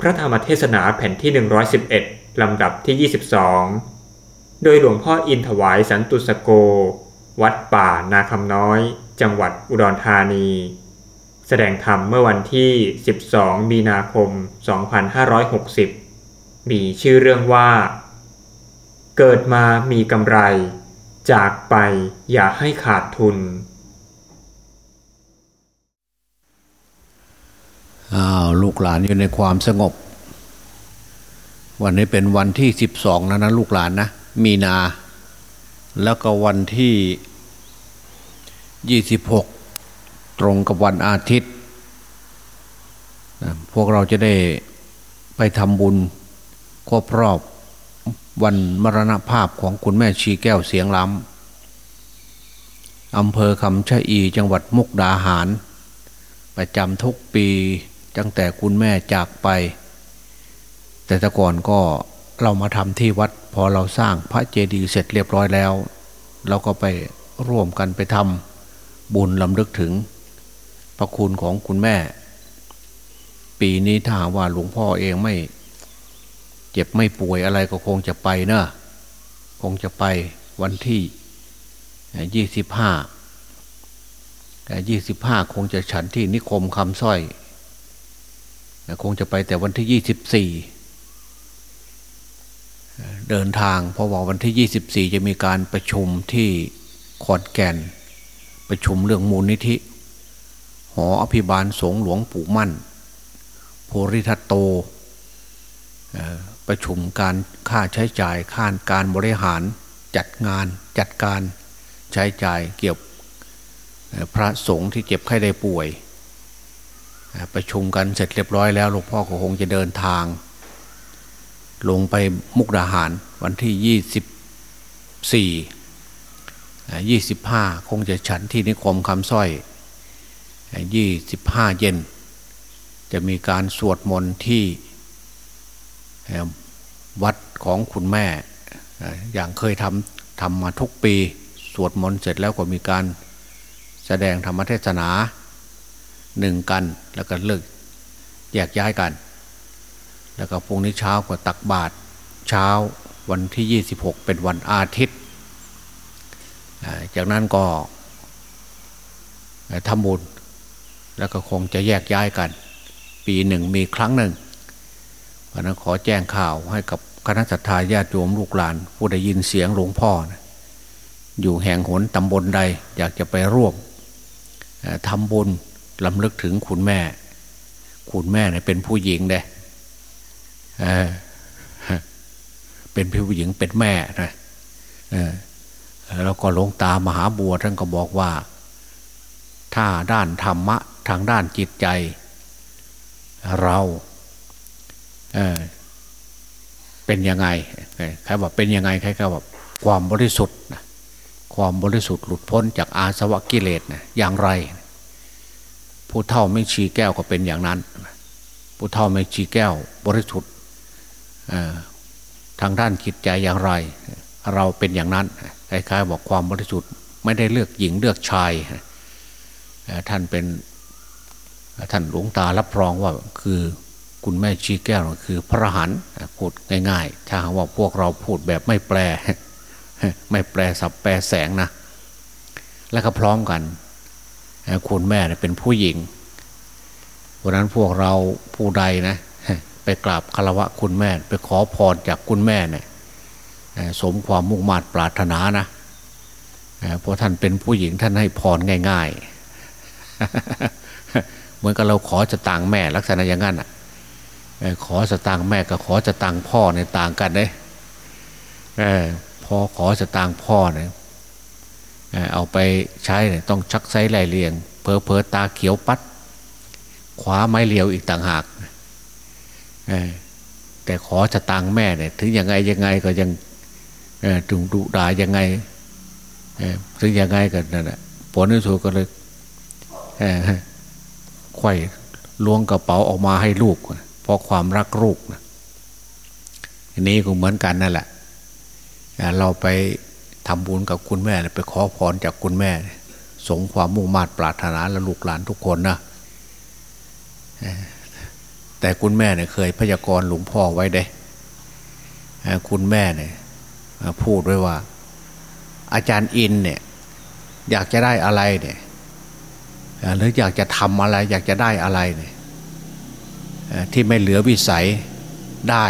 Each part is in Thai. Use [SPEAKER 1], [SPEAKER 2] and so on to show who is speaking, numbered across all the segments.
[SPEAKER 1] พระธรรมเทศนาแผ่นที่ 111 ลำดับที่ 22 โดยหลวงพ่ออินถวายสันตุสโก วัดป่านาคำน้อย จังหวัดอุดรธานี แสดงธรรมเมื่อวันที่ 12 มีนาคม 2560 มีชื่อเรื่องว่า เกิดมามีกำไร จากไปอย่าให้ขาดทุน
[SPEAKER 2] อ้าวลูกหลานอยู่ในความสงบ วันนี้เป็นวันที่สิบสองนะนะลูกหลานนะ มีนา แล้วก็วันที่ยี่สิบหกตรงกับวันอาทิตย์พวกเราจะได้ไปทำบุญครบรอบวันมรณภาพของคุณแม่ชีแก้วเสียงล้ำอำเภอคำชะอีจังหวัดมุกดาหาร ประจำทุกปี ตั้งแต่คุณแม่จากไป แต่แต่ก่อนก็เรามาทำที่วัด พอเราสร้างพระเจดีย์เสร็จเรียบร้อยแล้ว เราก็ไปร่วมกันไปทำบุญลำลึกถึง พระคุณของคุณแม่ ปีนี้ถ้าว่าหลวงพ่อเองไม่เจ็บไม่ป่วยอะไรก็คงจะไปเนอะคงจะไปวันที่ยี่สิบห้ายี่สิบห้าคงจะฉันที่นิคมคำสร้อย คงจะไปแต่วันที่ยี่สิบสี่เดินทาง เพราะว่าวันที่ยี่สิบสี่จะมีการประชุมที่ขอนแก่น ประชุมเรื่องมูลนิธิ หออภิบาลสงหลวงปู่มั่นโพริทัตโตประชุมการค่าใช้จ่ายค่าการบริหารจัดงานจัดการใช้จ่ายเกี่ยวพระสงฆ์ที่เจ็บไข้ได้ป่วย ประชุมกันเสร็จเรียบร้อยแล้วหลวงพ่อก็คงจะเดินทาง ลงไปมุกดาหารวันที่ยี่สิบสี่ยี่สิบห้าคงจะฉันที่นิคมคำสร้อยยี่สิบห้าเย็น จะมีการสวดมนต์ที่วัดของคุณแม่ อย่างเคยทำทำมาทุกปี สวดมนต์เสร็จแล้วก็มีการแสดงธรรมเทศนา หนึ่งกัน แล้วก็เลิกแยกย้ายกัน แล้วก็พรุ่งนี้เช้าก็ตักบาตรเช้าวันที่ 26 เป็นวันอาทิตย์ จากนั้นก็ทำบุญแล้วก็คงจะแยกย้ายกัน ปีหนึ่งมีครั้งหนึ่งเพราะนั้นขอแจ้งข่าวให้กับคณะสัตยาญาติโยมลูกหลาน ผู้ได้ยินเสียงหลวงพ่อนะอยู่แห่งหนตำบลใด อยากจะไปร่วมทำบุญ ลำลึกถึงคุณแม่ คุณแม่เนี่ยเป็นผู้หญิงเด้เป็นผู้หญิงเป็นแม่นะแล้วก็หลวงตามหาบัวท่านก็บอกว่า ถ้าด้านธรรมะทางด้านจิตใจ เราเเป็นยังไงใครบอกเป็นยังไงใครก็บอกความบริสุทธิ์ความบริสุทธิ์หลุดพ้นจากอาสวะกิเลสนะอย่างไร ผู้เท่าไม่ชีแก้วก็เป็นอย่างนั้น ผู้เท่าไม่ชีแก้วบริสุทธิ์ทางด้านจิตใจอย่างไร เราเป็นอย่างนั้นคล้ายๆบอกความบริสุทธิ์ไม่ได้เลือกหญิงเลือกชายท่านเป็นท่านหลวงตารับรองว่าคือคุณแม่ชีแก้วคือพระหันพูดง่ายๆ ถ้าหากว่าพวกเราพูดแบบไม่แปล ไม่แปลสับแปลแสงนะ แล้วก็พร้อมกัน คุณแม่เป็นผู้หญิงเพราะนั้นพวกเราผู้ใดนะ ไปกราบคารวะคุณแม่ ไปขอพรจากคุณแม่เนี่ยสมความมุ่งมา่ปรารถนานะเพราะท่านเป็นผู้หญิงท่านให้พรง่าย ๆ เหมือนกับเราขอจะต่างแม่ลักษณะอย่างนั้นอะขอสตางค์แม่กับขอสตางค์พ่อเนี่ยต่างกันเลยพอขอสตางค์พ่อเนี่ย เอาไปใช่ต้องชักไซไหลเลียงเพอเพอตาเขียวปัดขวาไม้เลียวอีกต่างหากแต่ขอสตางแม่เนี่ยถึงยังไงยังไงก็ยังถึงดุด่ายังไงถึงยังไงกันนั่นแหละผลที่สุดก็เลยไข่ล้วงกระเป๋าออกมาให้ลูกเพราะความรักลูกนะนี้ก็เหมือนกันนั่นแหละเราไป ทำบุญกับคุณแม่ไปขอพรจากคุณแม่ สงความมุ่งมา่ปรารถนาและลูกหลานทุกคนนะแต่คุณแม่เนี่ยเคยพยากรณ์หลวงพ่อไว้เด้คุณแม่เนี่ยพูดไว้ว่า อาจารย์อินเนี่ย อยากจะได้อะไรเนี่ยหรืออยากจะทำอะไร อยากจะได้อะไรเนี่ยที่ไม่เหลือวิสัยได้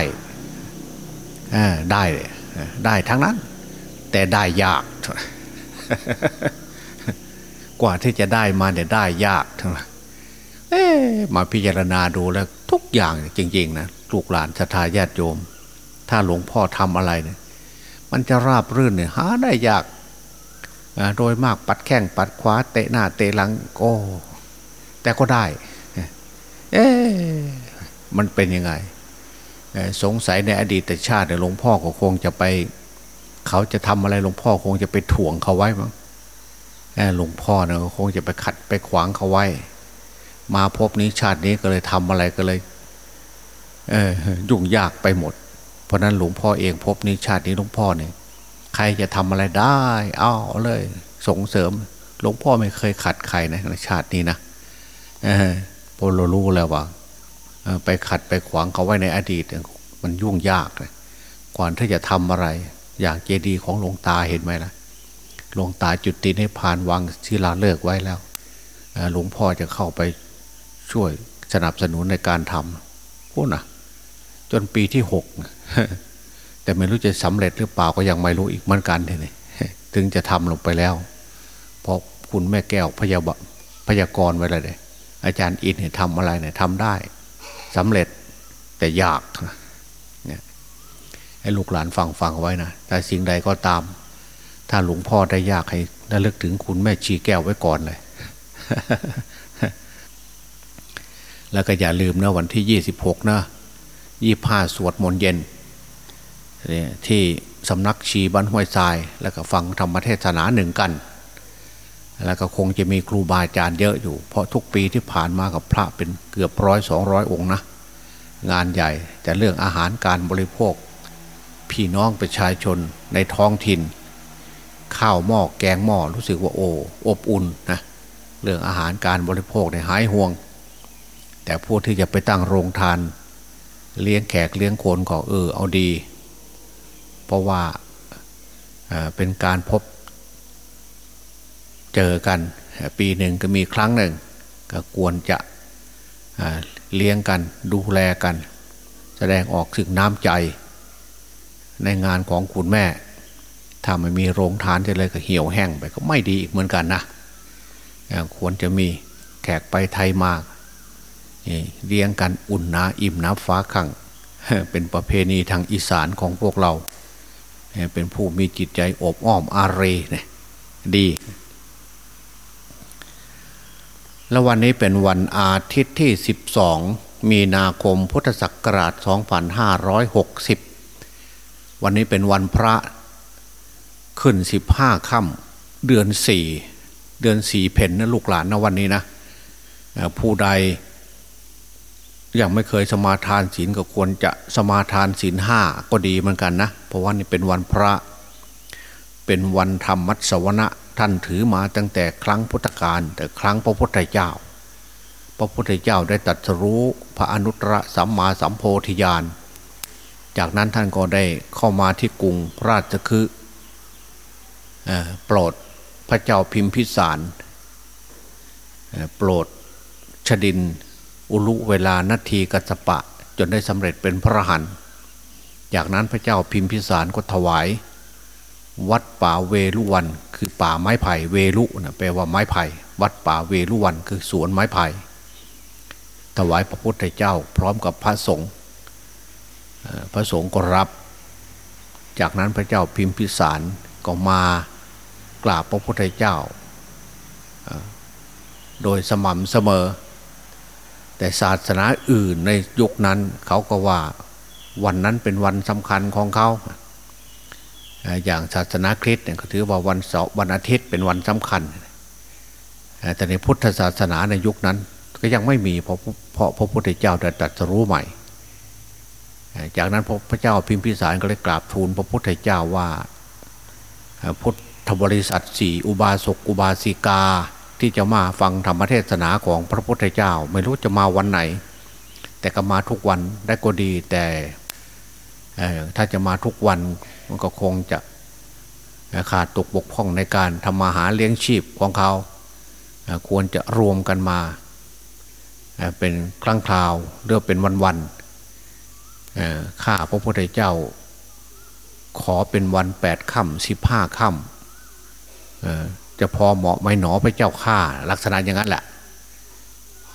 [SPEAKER 2] ได้ได้ทั้งนั้น แต่ได้ยาก กว่าที่จะได้มาเนี่ยได้ยากทั้งนั้นมาพิจารณาดูแล้ว ทุกอย่างจริง ๆ นะลูกหลานศรัทาญาติโยม ถ้าหลวงพ่อทำอะไรเนี่ย มันจะราบรื่นเนี่ยหาได้ยากโดยมากปัดแข้งปัดขวาเตะหน้าเตะหลังโอ้แต่ก็ได้ เอ๊มันเป็นยังไง สงสัยในอดีตชาติหลวงพ่อก็คงจะไป เขาจะทำอะไรหลวงพ่อคงจะไปถ่วงเขาไว้มั้งหลวงพ่อเนี่ยคงจะไปขัดไปขวางเขาไว้ มาพบนี้ชาตินี้ก็เลยทำอะไรก็เลย เออยุ่งยากไปหมด เพราะนั้นหลวงพ่อเองพบนี้ชาตินี้หลวงพ่อเนี่ยใครจะทำอะไรได้ เอาเลย ส่งเสริม หลวงพ่อไม่เคยขัดใครนะในชาตินี้นะเพอเรารู้แล้วว่าไปขัดไปขวางเขาไว้ในอดีต มันยุ่งยากเลยก่อนที่จะทำอะไร อย่างเจดีย์ของหลวงตาเห็นไหมล่ะหลวงตาจุดตินให้ผ่านวางศิลาเลิกไว้แล้วหลวงพ่อจะเข้าไปช่วยสนับสนุนในการทำพูดนะจนปีที่หกแต่ไม่รู้จะสำเร็จหรือเปล่าก็ยังไม่รู้อีกเหมือนกันเลยถึงจะทำลงไปแล้วเพราะคุณแม่แก้วพยาบพยากรไว้เลยอาจารย์อินเนี่ยทำอะไรเนี่ยทำได้สำเร็จแต่ยากนี่ย ให้ลูกหลานฟังฟังไว้นะแต่สิ่งใดก็ตาม ถ้าหลวงพ่อได้ยากให้ระลึกถึงคุณแม่ชีแก้วไว้ก่อนเลย แล้วก็อย่าลืมนะวันที่ยี่สิบหกนะยี่ห้าสวดมนต์เย็นที่สำนักชีบ้านห้วยทราย แล้วก็ฟังธรรมเทศนาหนึ่งกัน แล้วก็คงจะมีครูบาอาจารย์เยอะอยู่ เพราะทุกปีที่ผ่านมากับพระเป็นเกือบร้อยสองร้อยองค์นะ งานใหญ่แต่เรื่องอาหารการบริโภค พี่น้องประชาชนในท้องถิ่น ข้าวหม้อแกงหม้อรู้สึกว่าโอ้อบอุ่นนะเรื่องอาหารการบริโภคในหายห่วง แต่ผู้ที่จะไปตั้งโรงทาน เลี้ยงแขกเลี้ยงคนก็เออเอาดี เพราะว่าเป็นการพบเจอกัน ปีหนึ่งก็มีครั้งหนึ่ง ก็ควรจะเลี้ยงกันดูแลกัน แสดงออกถึงน้ำใจ ในงานของคุณแม่ ถ้าไม่มีโรงทานจะเลยก็เหี่ยวแห้งไปก็ไม่ดีอีกเหมือนกันนะควรจะมีแขกไปไทยมากเลี้ยงกันอุ่นนาอิ่มน้ำฟ้าขังเป็นประเพณีทางอีสานของพวกเรา เป็นผู้มีจิตใจอบอ้อมอารีเนี่ยดี แล้ววันนี้เป็นวันอาทิตย์ที่ 12 มีนาคมพุทธศักราช 2560 วันนี้เป็นวันพระขึ้น15ค่ำเดือน4เดือนสี่เพนนะลูกหลานนะวันนี้นะผู้ใดยังไม่เคยสมาทานศีลก็ควรจะสมาทานศีลห้าก็ดีเหมือนกันนะ เพราะว่านี่เป็นวันพระ เป็นวันธรรมมัสวนะท่านถือมาตั้งแต่ครั้งพุทธกาลแต่ครั้งพระพุทธเจ้า พระพุทธเจ้าได้ตัดสรู้พระอนุตตรสัมมาสัมโพธิญาณ จากนั้นท่านก็ได้เข้ามาที่กรุงราชคฤห์โปรดพระเจ้าพิมพิสารโปรดชดินอุลุเวลานาทีกัสปะ จนได้สำเร็จเป็นพระหันจากนั้นพระเจ้าพิมพิสารก็ถวาย วัดป่าเวลุวัน คือป่าไม้ไผ่เวลุนะแปลว่าไม้ไผ่วัดป่าเวลุวันคือสวนไม้ไผ่ถวายพระพุทธเจ้าพร้อมกับพระสงฆ์ พระสงฆ์ก็รับ จากนั้นพระเจ้าพิมพิสารก็มากราบพระพุทธเจ้า โดยสม่ำเสมอ แต่ศาสนาอื่นในยุคนั้นเขาก็ว่าวันนั้นเป็นวันสำคัญของเขา อย่างศาสนาคริสต์เนี่ยเขาถือว่าวันเสาร์วันอาทิตย์เป็นวันสำคัญ แต่ในพุทธศาสนาในยุคนั้นก็ยังไม่มีเพราะเพราะพระพุทธเจ้าได้ตรัสรู้ใหม่ จากนั้นพระเจ้าพิมพิสารก็เลยกราบทูลพระพุทธเจ้าว่าพุทธบริษัทสี่อุบาสกอุบาสิกาที่จะมาฟังธรรมเทศนาของพระพุทธเจ้า ไม่รู้จะมาวันไหน แต่ก็มาทุกวันได้ก็ดีแต่ถ้าจะมาทุกวันมันก็คงจะขาดตกบกพร่องในการทำมาหาเลี้ยงชีพของเขา ควรจะรวมกันมา เป็นครั้งคราวเรือเป็นวันๆ ข้าพระพุทธเจ้า ขอเป็นวันแปดค่ำสิบห้าค่ำจะพอเหมาะไม่หนอพระเจ้าข้าลักษณะอย่างนั้นแหละ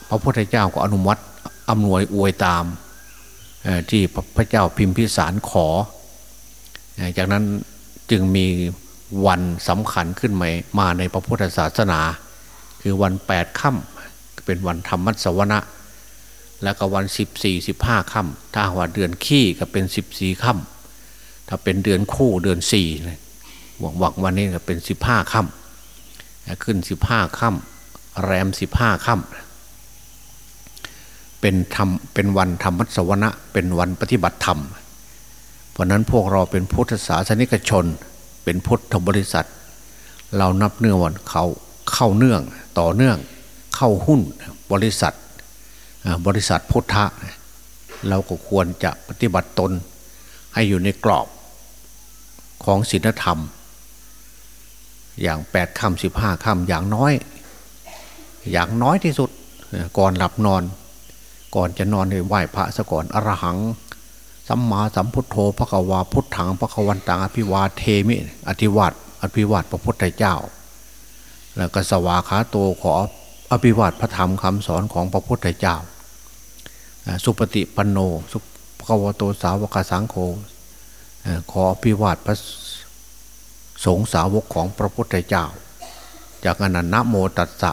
[SPEAKER 2] พระพุทธเจ้าก็อนุมัติอำนวยอวยตามที่พระเจ้าพิมพิสารขอ จากนั้นจึงมีวันสำคัญขึ้นมามาในพระพุทธศาสนา คือวันแปดค่ำเป็นวันธรรมสวนะ แล้วก็วันสิบสี่สิบห้าค่ำถ้าว่าเดือนขี้ก็เป็นสิบสี่ค่ำถ้าเป็นเดือนคู่เดือนสี่หวังหวังวันนี้ก็เป็นสิบห้าค่ำขึ้นสิบห้าค่ำแรมสิบห้าค่ำเป็นธรรมเป็นวันธรรมสวนะเป็นวันปฏิบัติธรรม เพราะนั้นพวกเราเป็นพุทธศาสนิกชน เป็นพุทธบริษัท เรานับเนื่องวันเขาเข้าเนื่องต่อเนื่องเข้าหุ้นบริษัท บริษัทพุทธะเราก็ควรจะปฏิบัติตนให้อยู่ในกรอบของศีลธรรม อย่างแปดคำสิบห้าคำอย่างน้อย อย่างน้อยที่สุดก่อนหลับนอน ก่อนจะนอนให้ไหว้พระซะก่อนอรหังสัมมาสัมพุทโธพระกวาพุทธังพระกวันตังอภิวาเทมิ อธิวัตอภิวาทพระพุทธเจ้า แล้วก็สวาขาโตขออภิวาทพระธรรมคำสอนของพระพุทธเจ้า สุปฏิปันโน สุภวโตสาวกสังโฆขออภิวาทพระสงฆ์สาวกของพระพุทธเจ้า จากอนันนะโมตัสสะ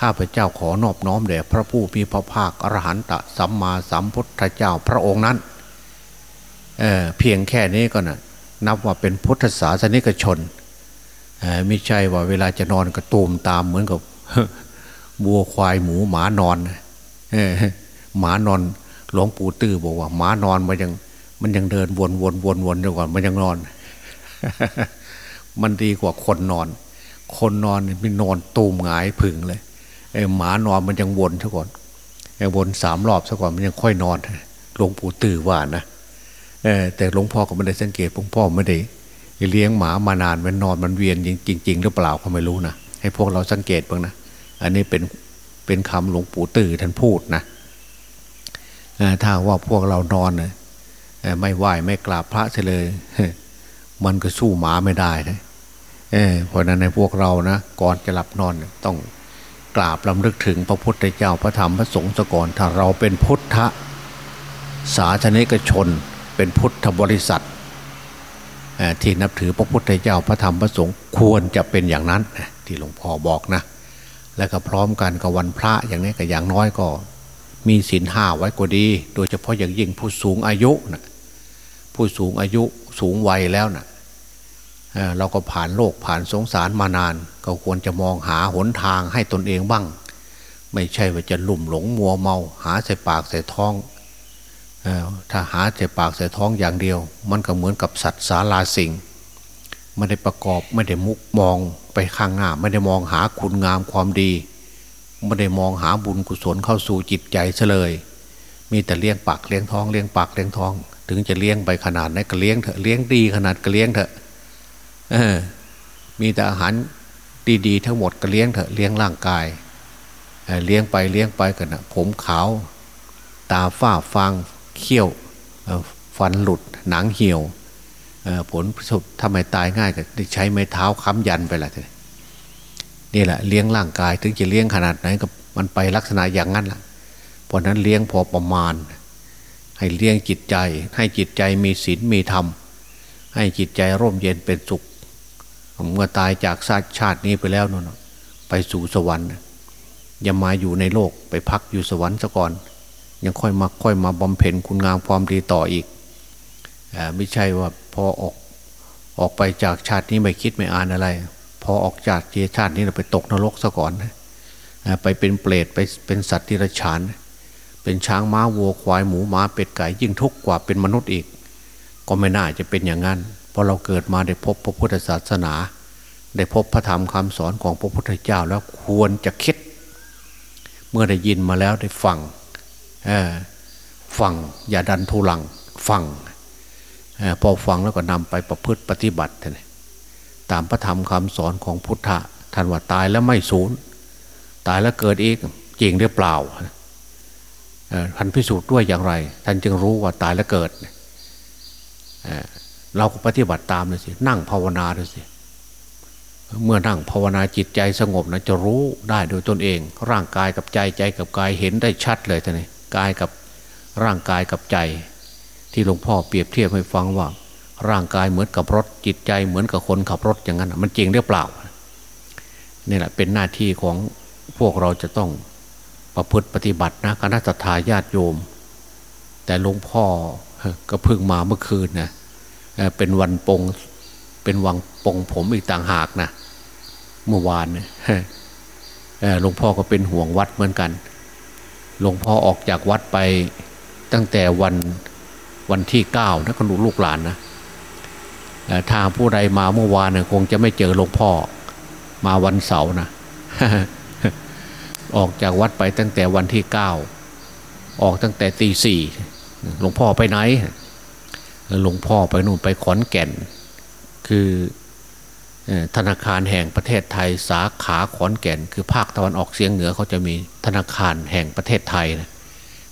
[SPEAKER 2] ข้าพเจ้าขอนอบน้อมแด่พระผู้มีพระภาคอรหันตสัมมาสัมพุทธเจ้าพระองค์นั้นเเพียงแค่นี้ก็นะนับว่าเป็นพุทธศาสนิกชนไม่ใช่ว่าเวลาจะนอนกระตูมตามเหมือนกับบัวควายหมูหมานอน หมานอนหลวงปู่ตื้อบอกว่าหมานอนมันยัง มันยังเดินวนวนวนวนอยู่ก่อนมันยังนอน มันดีกว่าคนนอน คนนอนมันนอนตูมหงายผึ่งเลยไอ้หมานอนมันยังวนซะก่อนไอ้วนสามรอบซะก่อนมันยังค่อยนอนหลวงปู่ตื้อว่านะแต่หลวงพ่อก็ไม่ได้สังเกตหลวงพ่อไม่ได้เลี้ยงหมามานานมันนอนมันเวียนจริงๆหรือเปล่าก็ไม่รู้นะให้พวกเราสังเกตบ้างนะอันนี้เป็นเป็นคำหลวงปู่ตื่อท่านพูดนะ ถ้าว่าพวกเรานอนนไม่ไหวไม่กราบพระเลย มันก็สู้หมาไม่ได้นะเพราะนั้นในพวกเรานะก่อนจะหลับนอนต้องกราบลำลึกถึงพระพุทธเจ้าพระธรรมพระสงฆ์สก่อนถ้าเราเป็นพุทธศาสนิกชน เป็นพุทธบริษัทที่นับถือพระพุทธเจ้าพระธรรมพระสงฆ์ควรจะเป็นอย่างนั้นที่หลวงพ่อบอกนะ แล้วก็พร้อมกันกับวันพระอย่างนี้ก็อย่างน้อยก็ มีศีลห้าไว้ก็ดี โดยเฉพาะอย่างยิ่งผู้สูงอายุนะผู้สูงอายุสูงวัยแล้วนะเราก็ผ่านโลกผ่านสงสารมานาน ก็ควรจะมองหาหนทางให้ตนเองบ้าง ไม่ใช่ว่าจะลุ่มหลงมัวเมา หาใส่ปากใส่ท้องถ้าหาใส่ปากใส่ท้องอย่างเดียว มันก็เหมือนกับสัตว์สาลาสิงไม่ได้ประกอบไม่ได้มุกมองไปข้างหน้า ไม่ได้มองหาคุณงามความดี ไม่ได้มองหาบุญกุศลเข้าสู่จิตใจเฉลย มีแต่เลี้ยงปากเลี้ยงท้องเลี้ยงปากเลี้ยงท้อง ถึงจะเลี้ยงไปขนาดไหนก็เลี้ยงเถอะเลี้ยงดีขนาดก็เลี้ยงเถอะเออมีแต่อาหารดีๆทั้งหมดก็เลี้ยงเถอะเลี้ยงร่างกายเลี้ยงไปเลี้ยงไปกันนะผมขาว ตาฝ้าฟางเขี้ยวฟันหลุดหนังเหี่ยวผลประสบทำไมตายง่ายก็ใช้ไม้เท้าค้ำยันไปละ นี่แหละเลี้ยงร่างกาย ถึงจะเลี้ยงขนาดไหนก็มันไปลักษณะอย่างนั้นละ่ะเพราะนั้นเลี้ยงพอประมาณ ให้เลี้ยงจิตใจ ให้จิตใจมีศีลมีธรรม ให้จิตใจร่มเย็นเป็นสุขเมื่อตายจากชาติชาตินี้ไปแล้วนั่นไปสู่สวรรค์อย่ามาอยู่ในโลกไปพักอยู่สวรรค์ซะก่อน ยังค่อยมาค่อยมาบำเพ็ญคุณงามความดีต่ออีกอไม่ใช่ว่าพอออกออกไปจากชาตินี้ไม่คิดไม่อ่านอะไร อออกจากเจชาตินี้เราไปตกนรกซะก่อนไปเป็นเปรตไปเป็นสัตว์ที่ระฉาน เป็นช้างม้าวัวควายหมูม้าเป็ดไก่ยิ่งทุกข์กว่าเป็นมนุษย์อีก ก็ไม่น่าจะเป็นอย่างนั้นเพราะเราเกิดมาได้พบพระพุทธศาสนา ได้พบพระธรรมคำสอนของพระพุทธเจ้าแล้วควรจะคิด เมื่อได้ยินมาแล้วได้ฟังฟังอย่าดันทุลังฟังพอฟังแล้วก็นำไปประพฤติปฏิบัติ ตามพระธรรมคำสอนของพุทธะท่านว่าตายแล้วไม่สูญตายแล้วเกิดอีกจริงหรือเปล่าท่านพิสูจน์ด้วยอย่างไร ท่านจึงรู้ว่าตายแล้วเกิดเราก็ปฏิบัติตามเลยสินั่งภาวนาเลยสิเมื่อนั่งภาวนาจิตใจสงบนะจะรู้ได้โดยตนเอง ร่างกายกับใจใจกับกายเห็นได้ชัดเลยท่านนี่กายกับร่างกายกับใจ ที่หลวงพ่อเปรียบเทียบให้ฟังว่า ร่างกายเหมือนกับรถจิตใจเหมือนกับคนขับรถอย่างนั้น มันจริงหรือเปล่านี่แหละเป็นหน้าที่ของพวกเราจะต้องประพฤติปฏิบัตินะคณะทาญาติโยม แต่หลวงพ่อก็เพิ่งมาเมื่อคืนนะเป็นวันปงเป็นวังปงผมอีกต่างหากนะเมื่อวานเนี่ยหลวงพ่อก็เป็นห่วงวัดเหมือนกันหลวงพ่อออกจากวัดไปตั้งแต่วันวันที่เก้านะคนลูกหลานนะ ทางผู้ใดมาเมื่อวานนะคงจะไม่เจอหลวงพ่อ มาวันเสาร์นะออกจากวัดไปตั้งแต่วันที่เก้าออกตั้งแต่ตีสี่หลวงพ่อไปไหนหลวงพ่อไปนู่นไปขอนแก่น คือธนาคารแห่งประเทศไทยสาขาขอนแก่น คือภาคตะวันออกเฉียงเหนือเขาจะมีธนาคารแห่งประเทศไทยนะ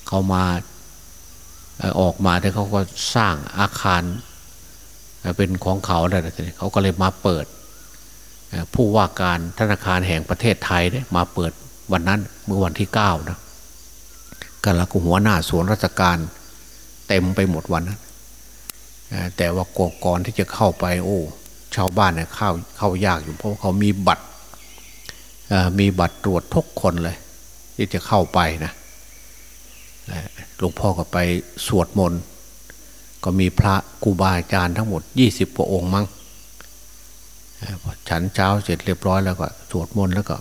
[SPEAKER 2] เขามาออกมาแต่เขาก็สร้างอาคาร เป็นของเขาอะไรเขาก็เลยมาเปิด ผู้ว่าการธนาคารแห่งประเทศไทยเนี่ยมาเปิดวันนั้นเมื่อวันที่เก้านะกันล้วก็หัวหน้าสวนราชการเต็มไปหมดวันนั้นแต่ว่ากก่อนที่จะเข้าไป โอ้ชาวบ้านเนี่ยเข้าเข้ายากอยู่เพราะเขามีบัตรมีบัตรตรวจทุกคนเลย ที่จะเข้าไปนะหลวงพ่อก็ไปสวดมนต์ ก็มีพระกูบาอาจารย์ทั้งหมดยี่สิบกว่าองค์มั้งฉันเช้าเสร็จเรียบร้อยแล้วก็สวดมนต์แล้วก็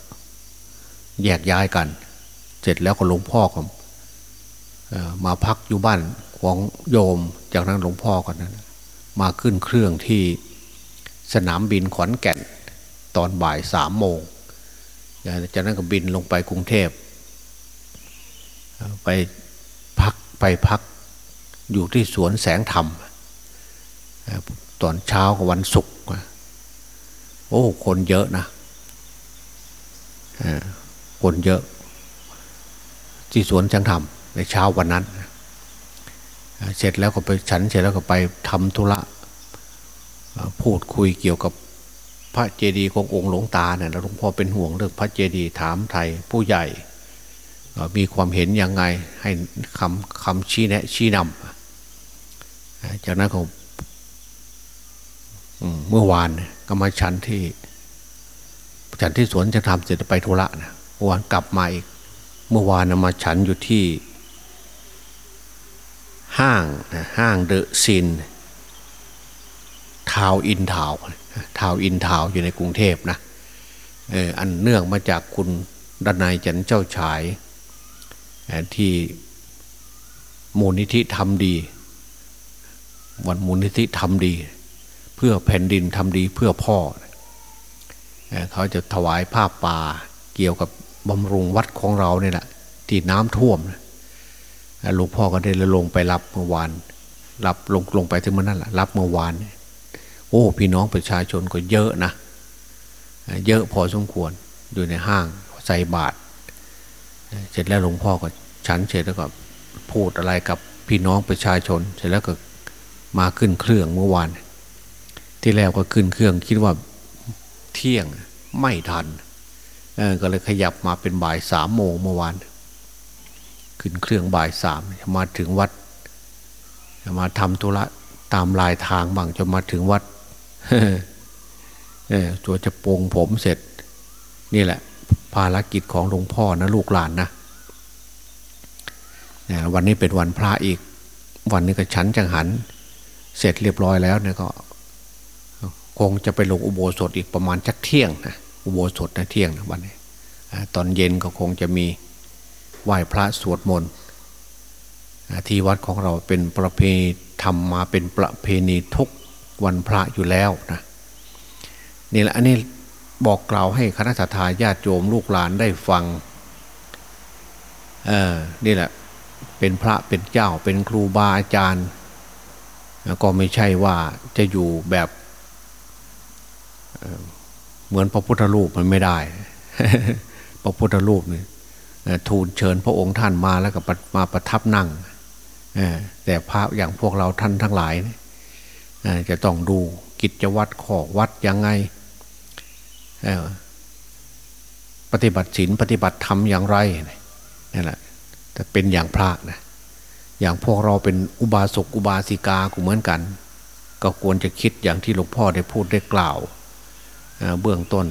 [SPEAKER 2] แยกย้ายกัน เสร็จแล้วก็หลวงพ่อก็มาพักอยู่บ้านของโยมจากนั้นหลวงพ่อก่อนนั้นมาขึ้นเครื่องที่สนามบินขอนแก่น ตอนบ่ายสามโมงจากนั้นก็บินลงไปกรุงเทพไปพักไปพัก อยู่ที่สวนแสงธรรม ตอนเช้ากับวันศุกร์โอ้ คนเยอะนะคนเยอะ ที่สวนแสงธรรม ในเช้าวันนั้น เสร็จแล้วก็ไปฉันเสร็จแล้วก็ไปทำธุระพูดคุยเกี่ยวกับพระเจดีย์ขององค์หลวงตาเนี่ยหลวงพ่อเป็นห่วงเรื่องพระเจดีย์ถามไทยผู้ใหญ่ มีความเห็นยังไงให้คำคำชี้แนะชี้นำจากนั้นก็เมื่อวานก็มาชันที่ฉันที่สวนจะทำเสร็จไปธุระนะเมื่อวานกลับมาอีก เมื่อวานมาฉันอยู่ที่ ห้างห้างเดอะซินทาวอินทาวทาวอินทาวอยู่ในกรุงเทพนะเอออันเนื่องมาจากคุณดนายจันเจ้าชาย ที่มูลนิธิทำดี วันมูลนิธิทำดี เพื่อแผ่นดินทำดีเพื่อพ่อ เขาจะถวายผ้าป่าเกี่ยวกับบำรุงวัดของเราเนี่ยแหละที่น้ำท่วมหลวงพ่อก็ได้ลงไปรับเมื่อวานรับลงลงไปถึงมื่อนั้นแหละรับเมื่อวาน โอ้ พี่น้องประชาชนก็เยอะนะ เยอะพอสมควรอยู่ในห้างใส่บาตร เสร็จแล้วหลวงพ่อก็ฉันเสร็จแล้วก็พูดอะไรกับพี่น้องประชาชน เสร็จแล้วก็มาขึ้นเครื่องเมื่อวาน ที่แล้วก็ขึ้นเครื่องคิดว่าเที่ยงไม่ทันก็เลยขยับมาเป็นบ่ายสามโมงเมื่อวาน ขึ้นเครื่องบ่ายสามมาถึงวัด มาทำธุระตามลายทางบ้างจะมาถึงวัดตัวจะปงผมเสร็จ นี่แหละ ภารกิจของหลวงพ่อนะลูกหลานนะ วันนี้เป็นวันพระอีก วันนี้ก็ฉันจังหัน เสร็จเรียบร้อยแล้วเนี่ยก็คงจะไปลงอุโบสถอีกประมาณจักเที่ยงนะอุโบสถนะเที่ยงนะวันนี้ตอนเย็นก็คงจะมีไหว้พระสวดมนต์ที่วัดของเราเป็นประเพณีทำมาเป็นประเพณีทุกวันพระอยู่แล้วนะนี่แหละอันนี้บอกกล่าวให้คณะทาญาติโยมลูกหลานได้ฟังเออนี่แหละ เป็นพระเป็นเจ้าเป็นครูบาอาจารย์ ก็ไม่ใช่ว่าจะอยู่แบบเหมือนพระพุทธรูปมันไม่ได้ พระพุทธรูปนี่ทูลเชิญพระองค์ท่านมาแล้วก็มาประทับนั่งแต่พระอย่างพวกเราท่านทั้งหลายจะต้องดูกิจวัตรข้อวัดยังไงปฏิบัติศีลปฏิบัติธรรมอย่างไรนี่แหละ แต่เป็นอย่างพระนะอย่างพวกเราเป็นอุบาสกอุบาสิกาก็เหมือนกัน ก็ควรจะคิดอย่างที่หลวงพ่อได้พูดได้กล่าวเบื้องต้น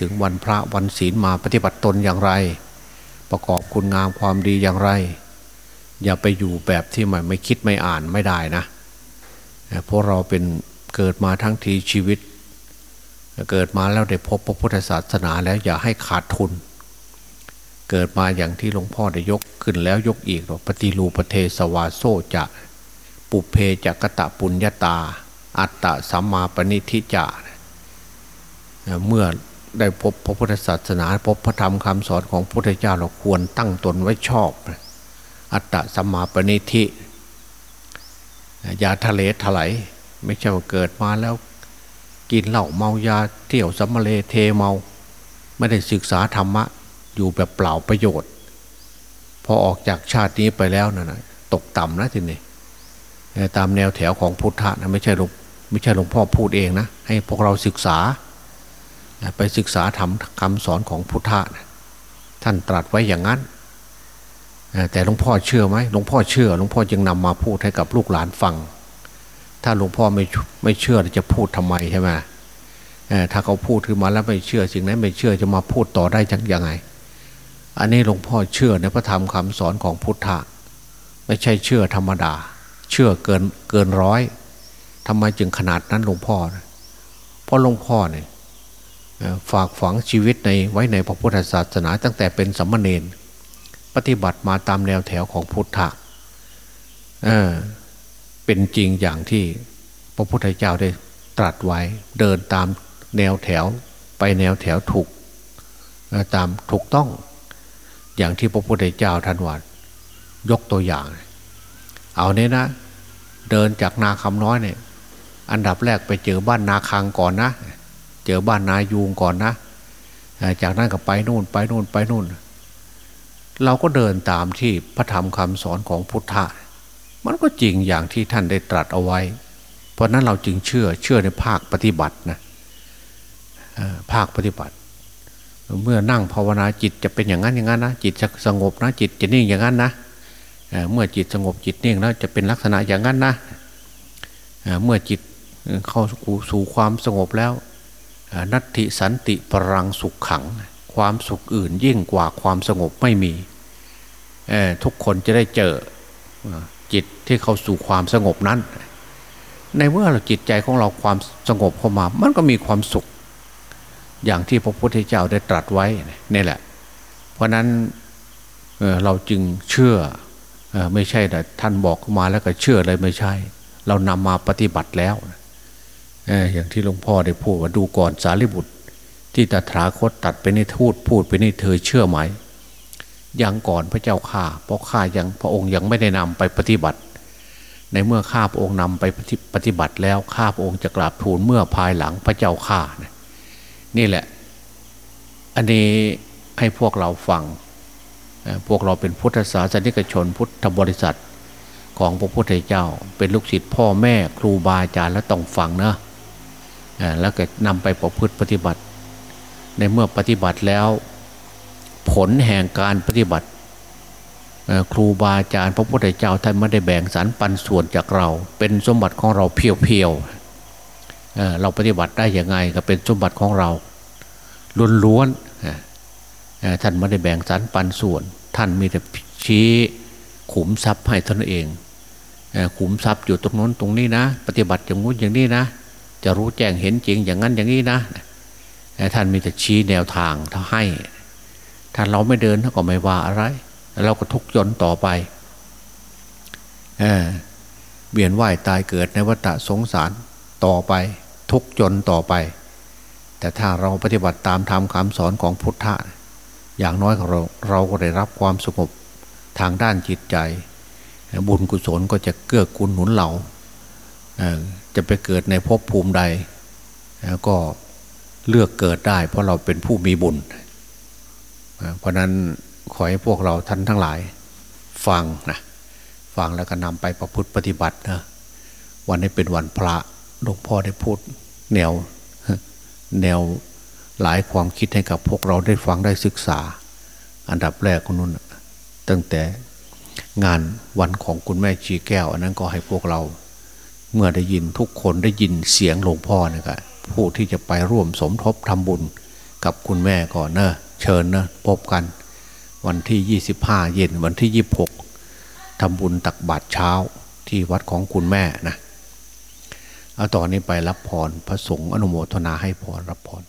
[SPEAKER 2] ถึงวันพระวันศีลมาปฏิบัติตนอย่างไร ประกอบคุณงามความดีอย่างไร อย่าไปอยู่แบบที่มันไม่คิดไม่อ่านไม่ได้นะเพราะเราเป็นเกิดมาทั้งทีชีวิต เกิดมาแล้วได้พบพระพุทธศาสนาแล้วอย่าให้ขาดทุนเเกิดมาอย่างที่หลวงพ่อได้ยกขึ้นแล้วยกอีกปฏิรูปเทสวาโซจะปุเพจักตะปุญญาตา อัตตะสัมมาปณิทิจะเมื่อได้พบพระพุทธศาสนา พบพระธรรมคำสอนของพระพุทธเจ้าเราควรตั้งตนไว้ชอบ อัตตะสัมมาปณิทิยาทะเลถลายไม่ใช่ว่าเกิดมาแล้ว กินเหล้าเมายาเที่ยวสัมมาเลเทเมา ไม่ได้ศึกษาธรรมะ อยู่แบบเปล่าประโยชน์ พอออกจากชาตินี้ไปแล้วนะ่ะตกต่ำนะทีนี้ตามแนวแถวของพุทธะนะไม่ใช่หลวงไม่ใช่หลวงพ่อพูดเองนะ ให้พวกเราศึกษา ไปศึกษาทำคำสอนของพุทธะท่านตรัสไว้อย่างนั้น แต่หลวงพ่อเชื่อไหมหลวงพ่อเชื่อหลวงพ่อจึงนำมาพูดให้กับลูกหลานฟัง ถ้าหลวงพ่อไม่ไม่เชื่อจะพูดทำไมใช่ไหมถ้าเขาพูดขึ้นมาแล้วไม่เชื่อสิ่งนั้นไม่เชื่อจะมาพูดต่อได้ยังไง อันนี้หลวงพ่อเชื่อในพระธรรมคำสอนของพุทธะไม่ใช่เชื่อธรรมดา เชื่อเกินเกินร้อยทำไมจึงขนาดนั้นหลวงพ่อเพราะหลวงพ่อเนี่ยฝากฝังชีวิตในไว้ในพระพุทธศาสนาตั้งแต่เป็นสัมมาเนรปฏิบัติมาตามแนวแถวของพุทธะเออเป็นจริงอย่างที่พระพุทธเจ้าได้ตรัสไว้ เดินตามแนวแถวไปแนวแถวถูกตามถูกต้อง อย่างที่พระพุทธเจ้าท่านว่ายกตัวอย่าง เอาเนี่ยนะ เดินจากนาคำน้อยเนี่ย อันดับแรกไปเจอบ้านนาคังก่อนนะ เจอบ้านนายูงก่อนนะจากนั้นก็ไปนู่นไปนู่นไปนู่น เราก็เดินตามที่พระธรรมคำสอนของพุทธะมันก็จริงอย่างที่ท่านได้ตรัสเอาไว้ เพราะนั้นเราจึงเชื่อเชื่อในภาคปฏิบัตินะภาคปฏิบัติ เมื่อนั่งภาวนาจิตจะเป็นอย่างนั้นอย่างนั้นนะจิตจะสงบนะจิตจะนิ่งอย่างนั้นนะเมื่อจิตสงบจิตนิ่งแล้วจะเป็นลักษณะอย่างนั้นนะเมื่อจิตเข้าสู่ความสงบแล้ว นัตติสันติปรังสุขขัง ความสุขอื่นยิ่งกว่าความสงบไม่มีทุกคนจะได้เจอจิตที่เข้าสู่ความสงบนั้น ในเมื่อเราจิตใจของเราความสงบเข้ามา มันก็มีความสุข อย่างที่พระพุทธเจ้าได้ตรัสไว้นี่แหละ เพราะนั้นเเราจึงเชื่อไม่ใช่แต่ท่านบอกมาแล้วก็เชื่อเลยไม่ใช่ เรานำมาปฏิบัติแล้วอย่างที่หลวงพ่อได้พูดว่าดูก่อนสารีบุตร ที่ตถาคตตัดไปในทูตพูดไปนี่เธอเชื่อไหมยังก่อนพระเจ้าข้าเพราะข้ายังพระองค์ยังไม่ได้นำไปปฏิบัติ ในเมื่อข้าพระองค์นำไปปฏิบัติแล้วข้าพระองค์จะกราบทูลเมื่อภายหลังพระเจ้าข้านี่ นี่แหละ อันนี้ให้พวกเราฟัง พวกเราเป็นพุทธศาสนิกชนพุทธบริษัทของพระพุทธเจ้า เป็นลูกศิษย์พ่อแม่ครูบาอาจารย์แล้วต้องฟังนะแล้วก็นำไปประพฤติปฏิบัติ ในเมื่อปฏิบัติแล้ว ผลแห่งการปฏิบัติครูบาอาจารย์พระพุทธเจ้าท่านไม่ได้แบ่งสรรปันส่วนจากเรา เป็นสมบัติของเราเพียวๆ เราปฏิบัติได้ยังไงก็เป็นสมบัติของเราล้วนๆท่านไม่ได้แบ่งสรรปันส่วน ท่านมีแต่ชี้ขุมทรัพย์ให้ท่านเองขุมทรัพย์อยู่ตรงนั้นตรงนี้นะ ปฏิบัติอย่างงู้นอย่างนี้นะ จะรู้แจ้งเห็นจริงอย่างนั้นอย่างนี้นะท่านมีแต่ชี้แนวทางท่าให้ถ้าเราไม่เดินเขาก็ไม่ว่าอะไร เราก็ทุกข์จนต่อไปเบียนว่ายตายเกิดในวัฏสงสารต่อไป ทุกจนต่อไป แต่ถ้าเราปฏิบัติตามธรรมคำสอนของพุทธะ อย่างน้อยเราเราก็ได้รับความสงบทางด้านจิตใจ บุญกุศลก็จะเกื้อกูลหนุนเราจะไปเกิดในภพภูมิใด ก็เลือกเกิดได้ เพราะเราเป็นผู้มีบุญ เพราะนั้นขอให้พวกเราท่านทั้งหลาย ฟังนะฟังแล้วก็นำไปประพฤติปฏิบัตินะวันนี้เป็นวันพระหลวงพ่อได้พูด แนวแนวหลายความคิดให้กับพวกเราได้ฟังได้ศึกษา อันดับแรกคนนู้นตั้งแต่งานวันของคุณแม่ชีแก้ว อันนั้นก็ให้พวกเรา เมื่อได้ยินทุกคนได้ยินเสียงหลวงพ่อเนี่ยก็ผู้ที่จะไปร่วมสมทบทำบุญกับคุณแม่ก่อนเนอะเชิญนะพบกัน วันที่ยี่สิบห้าเย็นวันที่ยี่บหกทำบุญตักบาตรเช้าที่วัดของคุณแม่นะ เอาต่อนนี้ไปรับพรพระสงฆ์อนุโมทนาให้พรรับพร